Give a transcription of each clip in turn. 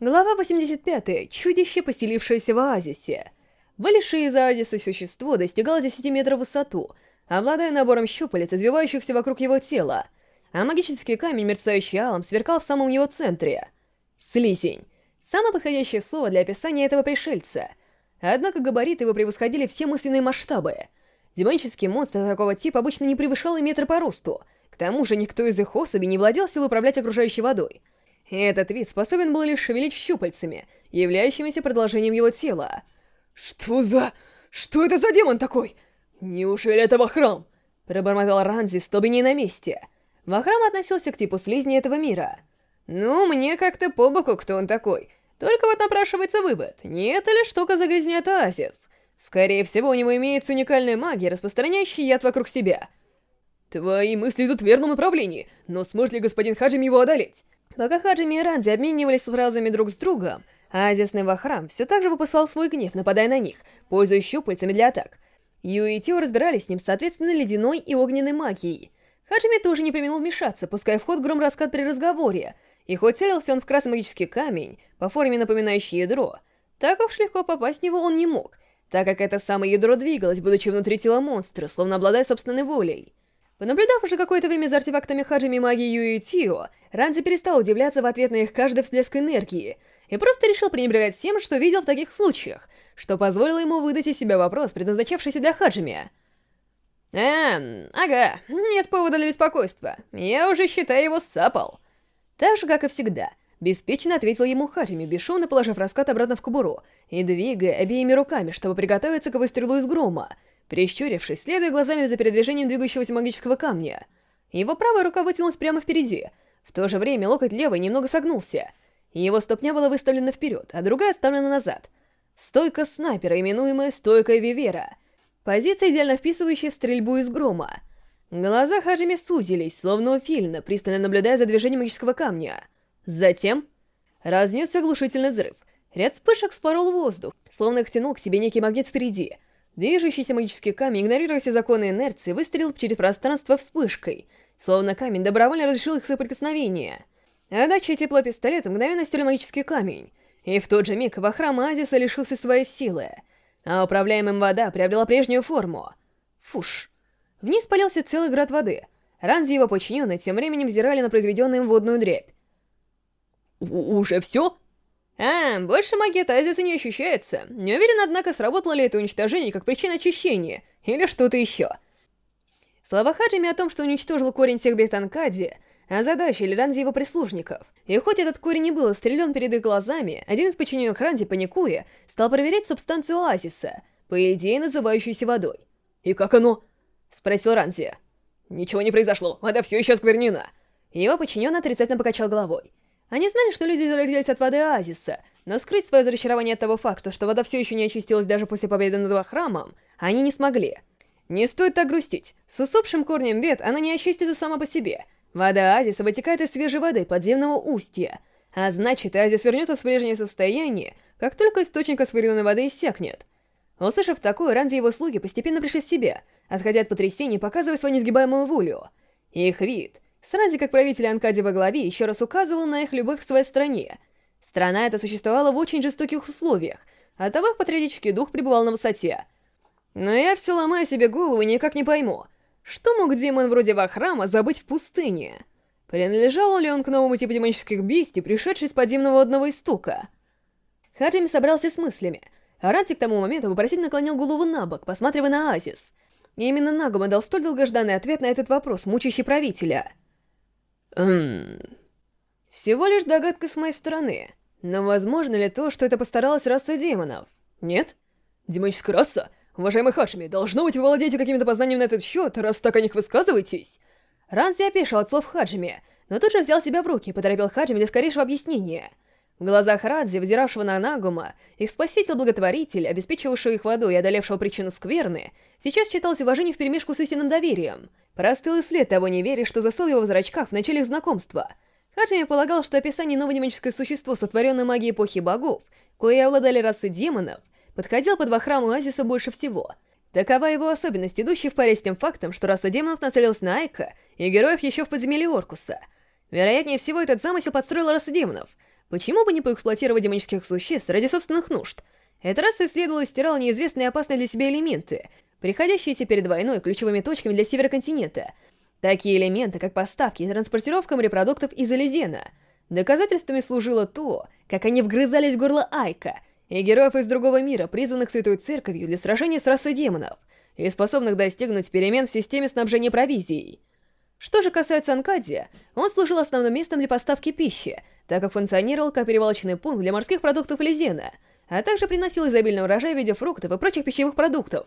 Глава 85. Чудище, поселившееся в оазисе. Вылезшее из оазиса существо достигало 10 метров в высоту, обладая набором щупалец, извивающихся вокруг его тела, а магический камень, мерцающий алым, сверкал в самом его центре. Слизень. Самое подходящее слово для описания этого пришельца. Однако габариты его превосходили все мысленные масштабы. Демонический монстр такого типа обычно не превышал и метра по росту, к тому же никто из их особей не владел силой управлять окружающей водой — этот вид способен был лишь шевелить щупальцами, являющимися продолжением его тела. «Что за... что это за демон такой? Неужели это Вахрам?» Пробормотал Ранзи, столбеней на месте. Вахрам относился к типу слизни этого мира. «Ну, мне как-то по боку, кто он такой. Только вот напрашивается вывод, не это ли штука загрязняет оазис? Скорее всего, у него имеется уникальная магия, распространяющая яд вокруг себя». «Твои мысли идут в верном направлении, но сможет ли господин Хаджими его одолеть?» Пока Хаджими и Ранзи обменивались фразами друг с другом, Азисный Вахрам все так же выпускал свой гнев, нападая на них, пользуясь щупальцами для атак. Ю и Тио разбирались с ним, соответственно, ледяной и огненной магией. Хаджими тоже не применил вмешаться, пуская в ход гром раскат при разговоре, и хоть целился он в красный магический камень, по форме напоминающий ядро, так уж легко попасть в него он не мог, так как это самое ядро двигалось, будучи внутри тела монстра, словно обладая собственной волей. Понаблюдав уже какое-то время за артефактами Хаджими магии Юи и Тио, Ранзи перестал удивляться в ответ на их каждый всплеск энергии и просто решил пренебрегать всем, что видел в таких случаях, что позволило ему выдать из себя вопрос, предназначавшийся для Хаджими. «Эм, ага, нет повода для беспокойства. Я уже, считаю, его сапал». Так же, как и всегда, беспечно ответил ему Хаджими, бесшумно положив раскат обратно в кобуру и двигая обеими руками, чтобы приготовиться к выстрелу из грома — Прищурившись, следуя глазами за передвижением двигающегося магического камня, его правая рука вытянулась прямо впереди. В то же время локоть левой немного согнулся. Его ступня была выставлена вперед, а другая оставлена назад. Стойка снайпера, именуемая стойкой Вивера. Позиция, идеально вписывающая в стрельбу из грома. Глаза Хаджими сузились, словно у Фильна, пристально наблюдая за движением магического камня. Затем разнесся оглушительный взрыв. Ряд вспышек спорол воздух, словно их тянул к себе некий магнит впереди — Движущийся магический камень, игнорируя все законы инерции, выстрелил через пространство вспышкой, словно камень добровольно разрешил их соприкосновение. Отдача тепло пистолета мгновенно стерли магический камень, и в тот же миг Вахрам Азиса лишился своей силы, а управляемым вода приобрела прежнюю форму. Фуш. Вниз полился целый град воды. Ранзи и его подчиненные тем временем взирали на произведенную им водную дребь. «Уже все?» А, больше магия Тазиса не ощущается. Не уверен, однако, сработало ли это уничтожение как причина очищения, или что-то еще. Слова Хаджими о том, что уничтожил корень всех бед Анкади, озадачили Ранзи его прислужников. И хоть этот корень не был стрелен перед их глазами, один из подчиненных Ранзи, паникуя, стал проверять субстанцию оазиса, по идее называющуюся водой. «И как оно?» — спросил Ранзи. «Ничего не произошло, вода все еще сквернена». Его подчиненный отрицательно покачал головой. Они знали, что люди зародились от воды оазиса, но скрыть свое разочарование от того факта, что вода все еще не очистилась даже после победы над храмом, они не смогли. Не стоит так грустить. С усопшим корнем бед она не очистится сама по себе. Вода оазиса вытекает из свежей воды подземного устья, а значит, оазис вернется в прежнее состояние, как только источник освоенной воды иссякнет. Услышав такое, Ранзи и его слуги постепенно пришли в себя, отходя от потрясений, показывая свою несгибаемую волю. Их вид — Срази, как правитель Анкади во главе, еще раз указывал на их любовь к своей стране. Страна эта существовала в очень жестоких условиях, а того их патриотический дух пребывал на высоте. Но я все ломаю себе голову и никак не пойму, что мог демон вроде Вахрама забыть в пустыне? Принадлежал ли он к новому типу демонических бестий, пришедший из подземного водного истока? Хаджими собрался с мыслями, Ранти к тому моменту вопросительно наклонил голову на бок, посматривая на Азис. И именно Нагума дал столь долгожданный ответ на этот вопрос, мучащий правителя — Эм... Всего лишь догадка с моей стороны. Но возможно ли то, что это постаралась раса демонов? Нет? Демоническая раса? Уважаемый Хашми, должно быть, вы владеете какими-то познаниями на этот счет, раз так о них высказываетесь? Ранзи опешил от слов Хаджими, но тут же взял себя в руки и поторопил Хаджими для скорейшего объяснения. В глазах Радзи, выдиравшего на Нагума, их спаситель-благотворитель, обеспечивавший их водой и одолевшего причину скверны, сейчас читалось уважение вперемешку с истинным доверием. Простыл и след того неверия, что застыл его в зрачках в начале их знакомства. Хаджими полагал, что описание нового демоническое существо, сотворенное магией эпохи богов, кое обладали расы демонов, подходил под вахрам Оазиса больше всего. Такова его особенность, идущая в паре с тем фактом, что раса демонов нацелилась на Айка и героев еще в подземелье Оркуса. Вероятнее всего, этот замысел подстроила раса демонов — Почему бы не поэксплуатировать демонических существ ради собственных нужд? Эта раса исследовала и стирала неизвестные опасные для себя элементы, приходящиеся перед войной ключевыми точками для севера континента. Такие элементы, как поставки и транспортировка морепродуктов из Элизена. Доказательствами служило то, как они вгрызались в горло Айка и героев из другого мира, призванных Святой Церковью для сражения с расой демонов, и способных достигнуть перемен в системе снабжения провизией. Что же касается Анкадия, он служил основным местом для поставки пищи, так как функционировал как перевалочный пункт для морских продуктов Лизена, а также приносил изобильный урожай в виде фруктов и прочих пищевых продуктов.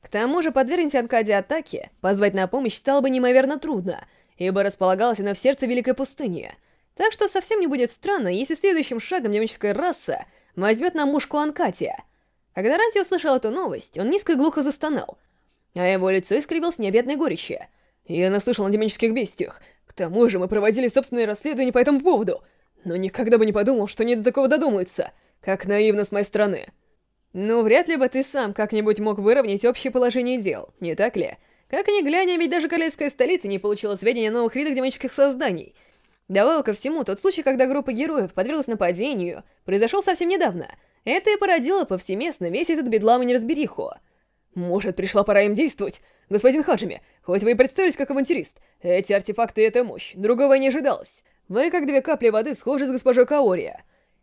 К тому же подвергнуть Анкаде атаке, позвать на помощь стало бы неимоверно трудно, ибо располагалась она в сердце Великой Пустыни. Так что совсем не будет странно, если следующим шагом демоническая раса возьмет на мушку Анкатия. Когда Ранти услышал эту новость, он низко и глухо застонал, а его лицо искривилось необъятной горечи. Я наслышал о демонических бестиях. К тому же мы проводили собственные расследования по этому поводу — но никогда бы не подумал, что они до такого додумаются. Как наивно с моей стороны. Ну, вряд ли бы ты сам как-нибудь мог выровнять общее положение дел, не так ли? Как ни глянь, ведь даже королевская столица не получила сведения о новых видах демонических созданий. Добавил ко всему, тот случай, когда группа героев подверглась нападению, произошел совсем недавно. Это и породило повсеместно весь этот бедлам и неразбериху. Может, пришла пора им действовать? Господин Хаджими, хоть вы и представились как авантюрист, эти артефакты — это мощь, другого не ожидалось. Вы, как две капли воды, схожи с госпожой Каори.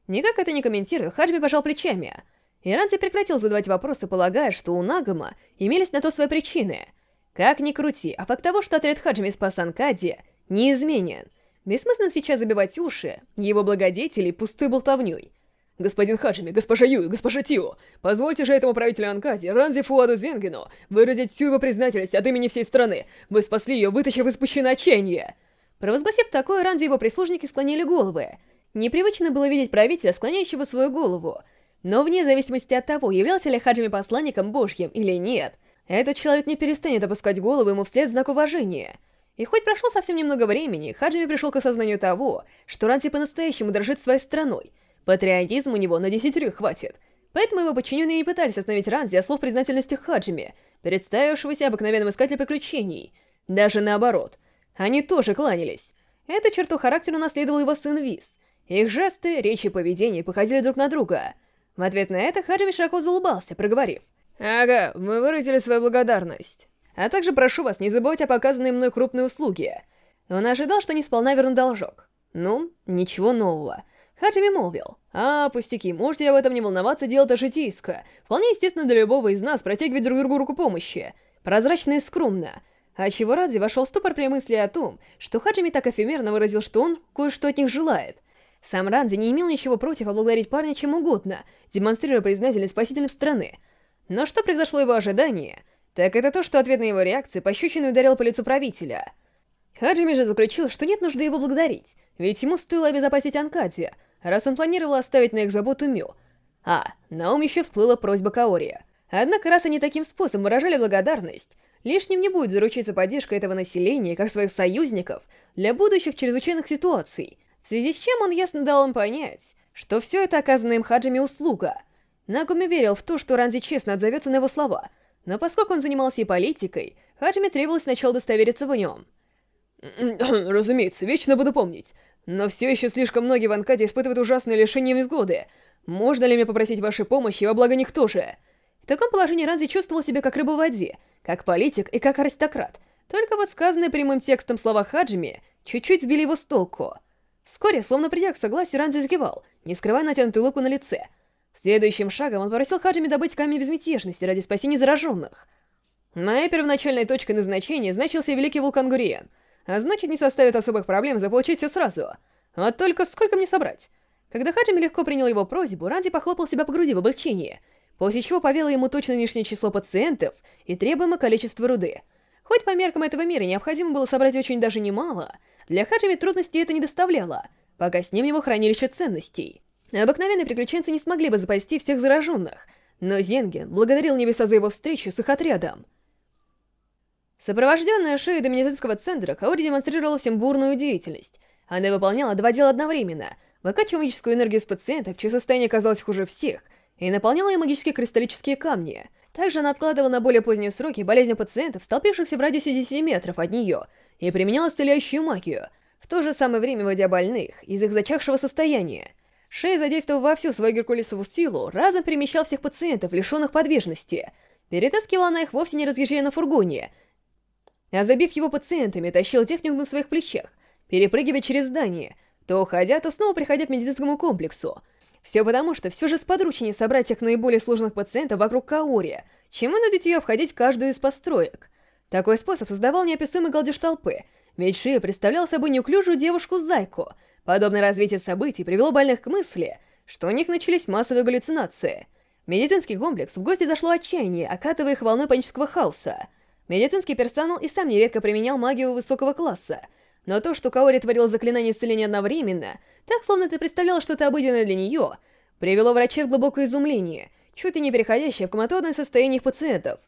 Никак это не комментируя, Хаджми пожал плечами. Иранзи прекратил задавать вопросы, полагая, что у Нагама имелись на то свои причины. Как ни крути, а факт того, что отряд Хаджми спас Анкади, неизменен. Бессмысленно сейчас забивать уши его благодетелей пустой болтовней. «Господин Хаджими, госпожа Юй, госпожа Тио, позвольте же этому правителю Анкади, Ранзи Фуаду Зенгину, выразить всю его признательность от имени всей страны. Вы спасли ее, вытащив из пучины отчаяния!» Провозгласив такое, Ранзи его прислужники склонили головы. Непривычно было видеть правителя, склоняющего свою голову. Но вне зависимости от того, являлся ли Хаджими посланником божьим или нет, этот человек не перестанет опускать голову ему вслед знак уважения. И хоть прошло совсем немного времени, Хаджими пришел к осознанию того, что Ранзи по-настоящему дрожит своей страной. Патриотизм у него на десятерых хватит. Поэтому его подчиненные не пытались остановить Ранзи от слов признательности Хаджими, представившегося обыкновенным искателем приключений. Даже наоборот — они тоже кланялись. Эту черту характера наследовал его сын Виз. Их жесты, речи и поведение походили друг на друга. В ответ на это Хаджими широко заулыбался, проговорив. «Ага, мы выразили свою благодарность. А также прошу вас не забывать о показанной мной крупной услуге». Он ожидал, что не сполна верну должок. Ну, ничего нового. Хаджими молвил. «А, пустяки, можете об этом не волноваться, дело-то житейское. Вполне естественно для любого из нас протягивать друг другу руку помощи. Прозрачно и скромно. А чего Радзи вошел в ступор при мысли о том, что Хаджими так эфемерно выразил, что он кое-что от них желает. Сам Радзи не имел ничего против поблагодарить парня чем угодно, демонстрируя признательность спасителям страны. Но что произошло его ожидание, так это то, что ответ на его реакции пощечину ударил по лицу правителя. Хаджими же заключил, что нет нужды его благодарить, ведь ему стоило обезопасить Анкадия, раз он планировал оставить на их заботу Мю. А, на ум еще всплыла просьба Каория. Однако, раз они таким способом выражали благодарность, Лишним не будет заручиться поддержкой этого населения, как своих союзников, для будущих чрезвычайных ситуаций, в связи с чем он ясно дал им понять, что все это оказанная им Хаджами услуга. Нагуми верил в то, что Ранзи честно отзовется на его слова, но поскольку он занимался и политикой, Хаджими требовалось сначала удостовериться в нем. «Разумеется, вечно буду помнить, но все еще слишком многие в Анкаде испытывают ужасные лишения невзгоды. Можно ли мне попросить вашей помощи во благо них тоже?» В таком положении Ранзи чувствовал себя как рыба в воде, как политик и как аристократ. Только вот сказанные прямым текстом слова Хаджими чуть-чуть сбили его с толку. Вскоре, словно придя к согласию, Ранзи закивал, не скрывая натянутую улыбку на лице. Следующим шагом он попросил Хаджими добыть камень безмятежности ради спасения зараженных. Моей первоначальной точкой назначения значился великий вулкан Гуриен, а значит не составит особых проблем заполучить все сразу. Вот только сколько мне собрать? Когда Хаджими легко принял его просьбу, Ранди похлопал себя по груди в облегчении — после чего повело ему точно лишнее число пациентов и требуемое количество руды. Хоть по меркам этого мира необходимо было собрать очень даже немало, для Хаджими трудностей это не доставляло, пока с ним его хранилище ценностей. Обыкновенные приключенцы не смогли бы запасти всех зараженных, но Зенген благодарил небеса за его встречу с их отрядом. Сопровожденная шеей до центра, Каори демонстрировала всем бурную деятельность. Она выполняла два дела одновременно — выкачивая магическую энергию из пациентов, чье состояние казалось хуже всех — и наполняла им магические кристаллические камни. Также она откладывала на более поздние сроки болезни пациентов, столпившихся в радиусе 10 метров от нее, и применяла исцеляющую магию, в то же самое время вводя больных из их зачахшего состояния. Шей, задействовав во всю свою геркулесову силу, разом перемещал всех пациентов, лишенных подвижности. Перетаскивала она их вовсе не разъезжая на фургоне, а забив его пациентами, тащил технику на своих плечах, перепрыгивая через здание, то уходя, то снова приходя к медицинскому комплексу. Все потому, что все же сподручнее собрать тех наиболее сложных пациентов вокруг Каори, чем вынудить ее входить в каждую из построек. Такой способ создавал неописуемый галдеж толпы, ведь Шия представлял собой неуклюжую девушку-зайку. Подобное развитие событий привело больных к мысли, что у них начались массовые галлюцинации. медицинский комплекс в гости зашло отчаяние, окатывая их волной панического хаоса. Медицинский персонал и сам нередко применял магию высокого класса, но то, что Каори творил заклинание исцеления одновременно, так словно ты представляла что-то обыденное для нее, привело врачей в глубокое изумление, чуть ли не переходящее в коматозное состояние их пациентов.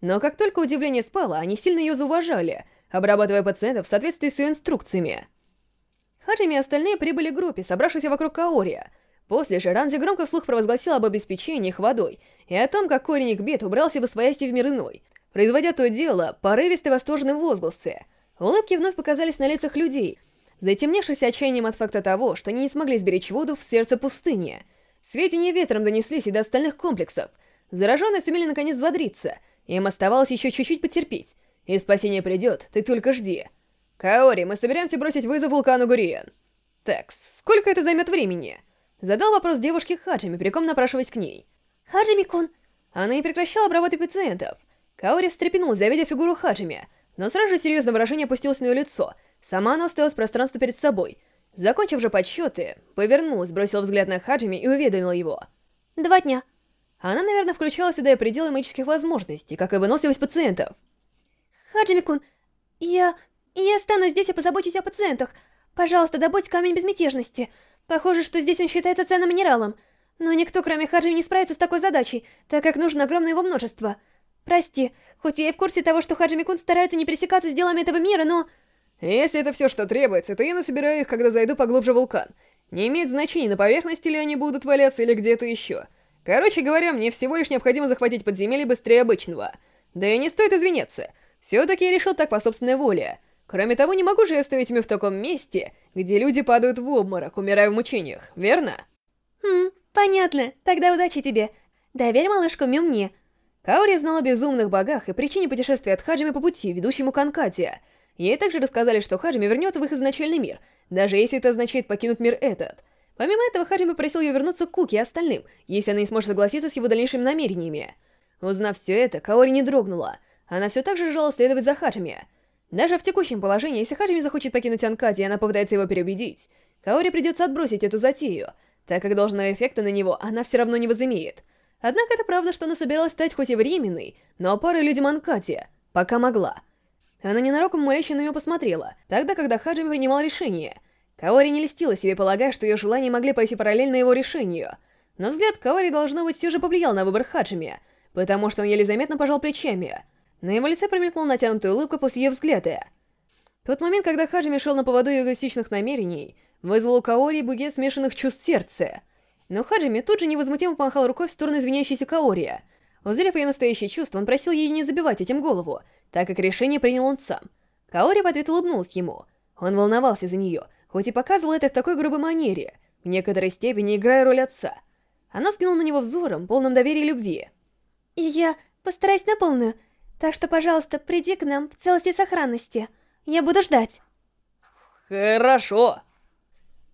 Но как только удивление спало, они сильно ее зауважали, обрабатывая пациентов в соответствии с ее инструкциями. Хаджими и остальные прибыли к группе, собравшейся вокруг Каори. После же Ранзи громко вслух провозгласил об обеспечении их водой и о том, как коренник бед убрался в освоясти в мир иной, производя то дело порывистые восторженные возгласы. Улыбки вновь показались на лицах людей, затемневшись отчаянием от факта того, что они не смогли сберечь воду в сердце пустыни. Сведения ветром донеслись и до остальных комплексов. Зараженные сумели наконец взбодриться, им оставалось еще чуть-чуть потерпеть. И спасение придет, ты только жди. Каори, мы собираемся бросить вызов вулкану Гуриен. Такс, сколько это займет времени? Задал вопрос девушке Хаджими, переком напрашиваясь к ней. Хаджими-кун. Она не прекращала обработать пациентов. Каори встрепенулась, завидя фигуру Хаджими, но сразу же серьезное выражение опустилось на ее лицо. Сама она осталась пространство перед собой. Закончив же подсчеты, повернулась, бросила взгляд на Хаджими и уведомила его. Два дня. Она, наверное, включала сюда и пределы магических возможностей, как и выносливость пациентов. Хаджими-кун, я... я останусь здесь и позабочусь о пациентах. Пожалуйста, добудь камень безмятежности. Похоже, что здесь он считается ценным минералом. Но никто, кроме Хаджими, не справится с такой задачей, так как нужно огромное его множество. Прости, хоть я и в курсе того, что Хаджими-кун старается не пересекаться с делами этого мира, но... Если это все, что требуется, то я насобираю их, когда зайду поглубже в вулкан. Не имеет значения, на поверхности ли они будут валяться или где-то еще. Короче говоря, мне всего лишь необходимо захватить подземелье быстрее обычного. Да и не стоит извиняться. Все-таки я решил так по собственной воле. Кроме того, не могу же я оставить меня в таком месте, где люди падают в обморок, умирая в мучениях, верно? Хм, понятно. Тогда удачи тебе. Доверь малышку Мю мне. Каори знала о безумных богах и причине путешествия от Хаджими по пути, ведущему к Анкате. Ей также рассказали, что Хаджими вернется в их изначальный мир, даже если это означает покинуть мир этот. Помимо этого, Хаджими попросил ее вернуться к Куки и остальным, если она не сможет согласиться с его дальнейшими намерениями. Узнав все это, Каори не дрогнула. Она все так же желала следовать за Хаджими. Даже в текущем положении, если Хаджими захочет покинуть Анкати и она попытается его переубедить, Каори придется отбросить эту затею, так как должного эффекта на него она все равно не возымеет. Однако это правда, что она собиралась стать хоть и временной, но парой людям Анкати, пока могла. Она ненароком моляще на нее посмотрела, тогда, когда Хаджими принимал решение. Каори не льстила себе, полагая, что ее желания могли пойти параллельно его решению. Но взгляд Каори, должно быть, все же повлиял на выбор Хаджими, потому что он еле заметно пожал плечами. На его лице промелькнула натянутая улыбка после ее взгляда. Тот момент, когда Хаджими шел на поводу ее эгоистичных намерений, вызвал у Каори бугет смешанных чувств сердца. Но Хаджими тут же невозмутимо помахал рукой в сторону извиняющейся Каори. Узрев ее настоящее чувство, он просил ее не забивать этим голову, так как решение принял он сам. Каори в ответ улыбнулась ему. Он волновался за нее, хоть и показывал это в такой грубой манере, в некоторой степени играя роль отца. Она взглянула на него взором, полным доверия и любви. И я постараюсь на полную, так что, пожалуйста, приди к нам в целости и сохранности. Я буду ждать. Хорошо.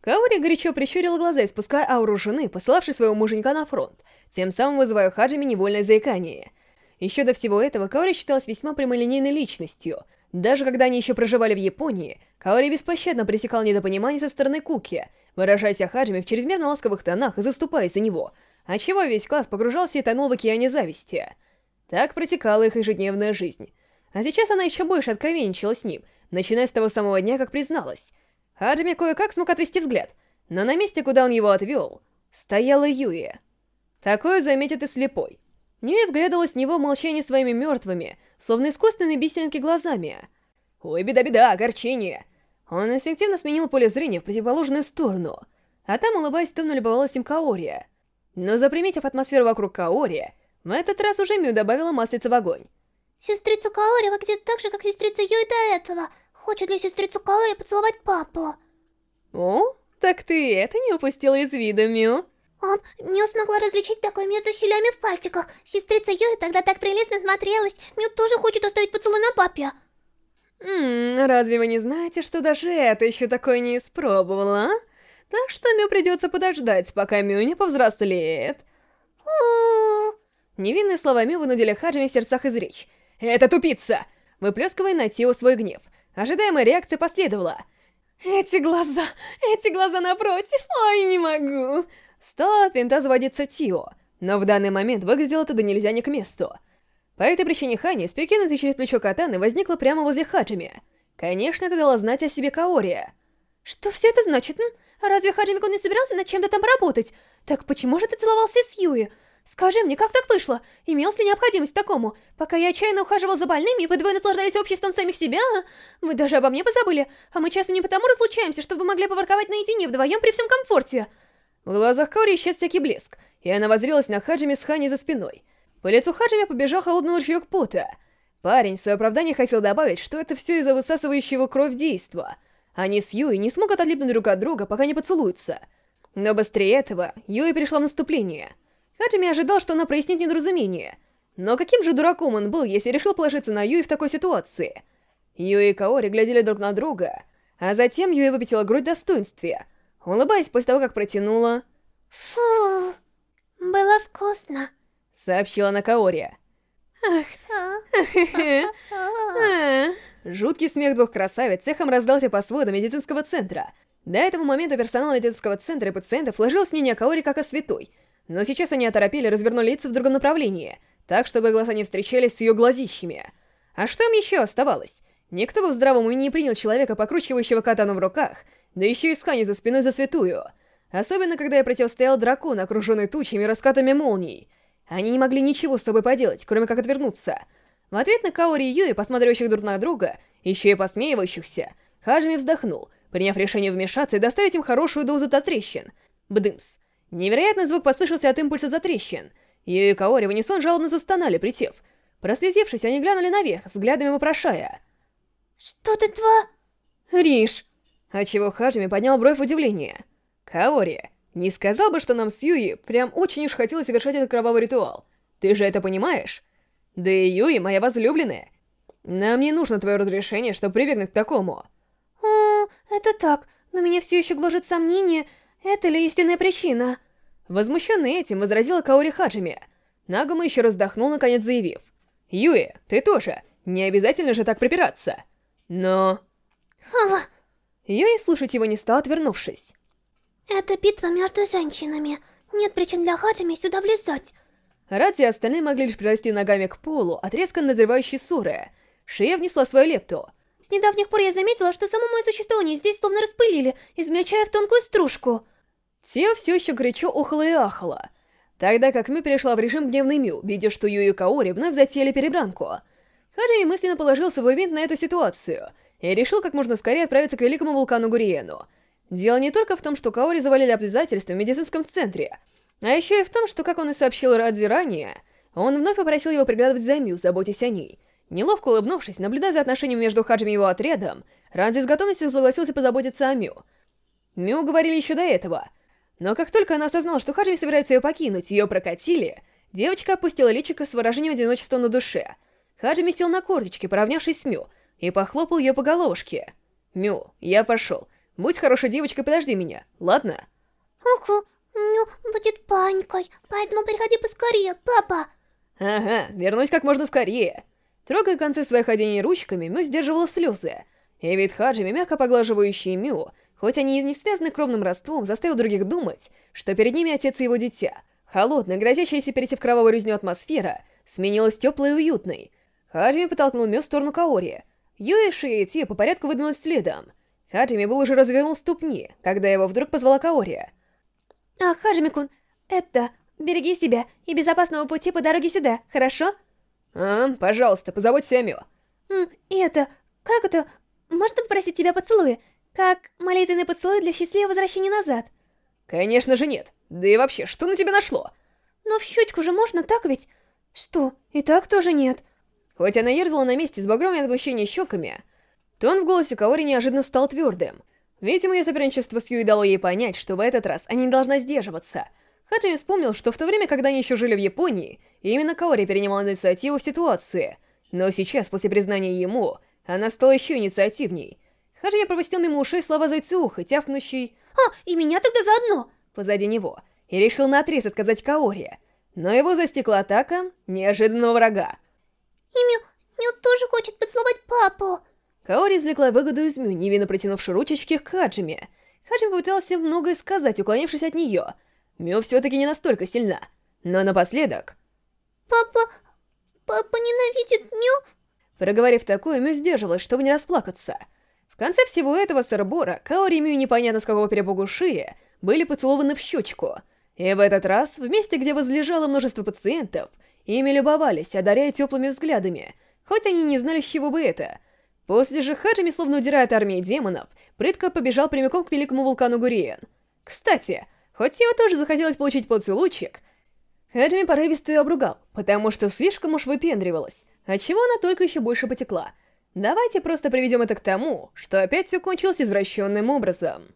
Каори горячо прищурила глаза, испуская ауру жены, посылавшей своего муженька на фронт, тем самым вызывая у Хаджими невольное заикание. Еще до всего этого Каори считалась весьма прямолинейной личностью. Даже когда они еще проживали в Японии, Каори беспощадно пресекал недопонимание со стороны Куки, выражаясь о Хаджиме в чрезмерно ласковых тонах и заступаясь за него, отчего весь класс погружался и тонул в океане зависти. Так протекала их ежедневная жизнь. А сейчас она еще больше откровенничала с ним, начиная с того самого дня, как призналась. Хаджими кое-как смог отвести взгляд, но на месте, куда он его отвел, стояла Юи. Такое заметит и слепой. Ньюи вглядывалась в него в молчании своими мертвыми, словно искусственные бисеринки глазами. Ой, беда-беда, огорчение. Он инстинктивно сменил поле зрения в противоположную сторону, а там, улыбаясь, томно любовалась им Каори. Но заприметив атмосферу вокруг Каори, в этот раз уже Мю добавила маслица в огонь. Сестрица Каори выглядит так же, как сестрица Юи до этого. Хочет ли сестрицу Каори поцеловать папу? О, Так ты это не упустила из вида, Мю? О, Мю смогла различить такое между щелями в пальчиках. Сестрица Юи тогда так прелестно смотрелась. Мю тоже хочет оставить поцелуй на папе. Ммм, разве вы не знаете, что даже это еще такое не испробовала, а? Так что Мю придется подождать, пока Мю не повзрослеет. Невинные слова Мю вынудили Хаджими в сердцах изречь. «Это тупица!» Выплескивая на Тио свой гнев. Ожидаемая реакция последовала. «Эти глаза! Эти глаза напротив! Ой, не могу!» Стала от винта заводиться Тио, но в данный момент выглядело это да нельзя не к месту. По этой причине Хани, спикинутый через плечо Катаны, возникла прямо возле Хаджими. Конечно, это дало знать о себе Каори. Что все это значит? разве Хаджимикон не собирался над чем-то там поработать? Так почему же ты целовался с Юи? Скажи мне, как так вышло? Имелась ли необходимость такому? Пока я отчаянно ухаживал за больными, вы двое наслаждались обществом самих себя? Вы даже обо мне позабыли, а мы часто не потому разлучаемся, чтобы вы могли поворковать наедине вдвоем при всем комфорте. В глазах Каори исчез всякий блеск, и она воззрелась на Хаджими с Хани за спиной. По лицу Хаджими побежал холодный ручеек пота. Парень в свое оправдание хотел добавить, что это все из-за высасывающего кровь действа. Они с Юей не смогут отлипнуть друг от друга, пока не поцелуются. Но быстрее этого Юи перешла в наступление. Хаджими ожидал, что она прояснит недоразумение. Но каким же дураком он был, если решил положиться на Юи в такой ситуации? Юи и Каори глядели друг на друга, а затем Юи выпятила грудь достоинстве, улыбаясь после того, как протянула... Фу, было вкусно. Сообщила на Каори. Жуткий смех двух красавиц эхом раздался по сводам медицинского центра. До этого момента у персонала медицинского центра и пациентов сложилось мнение о Каори как о святой. Но сейчас они оторопели и развернули лица в другом направлении, так, чтобы глаза не встречались с ее глазищами. А что им еще оставалось? Никто бы в здравом уме не принял человека, покручивающего катану в руках, да еще и с Хани за спиной за святую. Особенно, когда я противостоял дракону, окруженный тучами и раскатами молний. Они не могли ничего с собой поделать, кроме как отвернуться. В ответ на Каори и Юи, посматривающих друг на друга, еще и посмеивающихся, Хаджими вздохнул, приняв решение вмешаться и доставить им хорошую дозу затрещин. Бдымс. Невероятный звук послышался от импульса затрещин. Юи и Каори в унисон жалобно застонали, притев. Прослезившись, они глянули наверх, взглядами вопрошая. Что ты тва... «Риш!» Отчего Хаджими поднял бровь в удивление. «Каори, не сказал бы, что нам с Юи прям очень уж хотелось совершать этот кровавый ритуал. Ты же это понимаешь? Да и Юи моя возлюбленная. Нам не нужно твое разрешение, чтобы прибегнуть к такому». О, это так, но меня все еще гложет сомнение, это ли истинная причина? Возмущенный этим, возразила Каори Хаджими. Нагума еще раз вздохнул, наконец заявив. «Юи, ты тоже. Не обязательно же так припираться». Но... Хава, Юи слушать его не стал, отвернувшись. это битва между женщинами. Нет причин для Хаджими сюда влезать. Ради остальные могли лишь прирасти ногами к полу от резко назревающей ссоры. Шея внесла свою лепту. С недавних пор я заметила, что само мое существование здесь словно распылили, измельчая в тонкую стружку. Тео все еще горячо ухала и ахала. Тогда как Мю перешла в режим гневный Мю, видя, что Ю и Каори вновь затеяли перебранку. Хаджими мысленно положил свой винт на эту ситуацию и решил как можно скорее отправиться к великому вулкану Гуриену. Дело не только в том, что Каори завалили обязательства в медицинском центре, а еще и в том, что, как он и сообщил Радзи ранее, он вновь попросил его приглядывать за Мю, заботясь о ней. Неловко улыбнувшись, наблюдая за отношениями между Хаджими и его отрядом, Радзи с готовностью согласился позаботиться о Мю. Мю говорили еще до этого, но как только она осознала, что Хаджими собирается ее покинуть, ее прокатили, девочка опустила личико с выражением одиночества на душе. Хаджими сел на корточки, поравнявшись с Мю, и похлопал ее по головушке. «Мю, я пошел. Будь хорошей девочкой, подожди меня, ладно?» Ого, Мю будет панькой, поэтому приходи поскорее, папа. «Ага, вернусь как можно скорее». Трогая концы своих одеяний ручками, Мю сдерживала слезы. И вид Хаджими, мягко поглаживающий Мю, хоть они и не связаны кровным родством, заставил других думать, что перед ними отец и его дитя. Холодная, грозящаяся перейти в кровавую резню атмосфера, сменилась теплой и уютной. Хаджими подтолкнул Мю в сторону Каори. Юэ, и Ти по порядку выдвинулись следом. Хаджими был уже развернул ступни, когда его вдруг позвала Каори. А, Хаджими-кун, это, береги себя и безопасного пути по дороге сюда, хорошо? «А, пожалуйста, позаботься о Мю». М, и это, как это, можно попросить тебя поцелуя? Как молитвенный поцелуй для счастливого возвращения назад. «Конечно же нет. Да и вообще, что на тебя нашло?» Но в щечку же можно, так ведь? Что, и так тоже нет. Хоть она ерзала на месте с багровыми от возмущения щеками, тон в голосе Каори неожиданно стал твердым. Видимо, ее соперничество с Юи дало ей понять, что в этот раз она не должна сдерживаться. Хаджими вспомнил, что в то время, когда они еще жили в Японии, именно Каори принимала инициативу в ситуации. Но сейчас, после признания ему, она стала еще инициативней. Хаджими пропустил мимо ушей слова зайцеуха, тявкнущий «А, и меня тогда заодно!» позади него, и решил наотрез отказать Каори. Но его застигла атака неожиданного врага. И Мю, Мю тоже хочет поцеловать папу. Каори извлекла выгоду из Мю, невинно протянувши ручечки к Хаджиме. Хаджим попытался многое сказать, уклонившись от нее. Мю все-таки не настолько сильна. Но напоследок... Папа... Папа ненавидит Мю? Проговорив такое, Мю сдерживалась, чтобы не расплакаться. В конце всего этого сырбора Каори и Мю непонятно с какого перепугу шеи были поцелованы в щечку. И в этот раз, в месте, где возлежало множество пациентов, ими любовались, одаряя теплыми взглядами, хоть они не знали, с чего бы это. После же Хаджими, словно удирая от армии демонов, прытко побежал прямиком к великому вулкану Гуриен. Кстати, хоть его тоже захотелось получить поцелуйчик, Хаджими порывисто ее обругал, потому что слишком уж выпендривалась, отчего она только еще больше потекла. Давайте просто приведем это к тому, что опять все кончилось извращенным образом.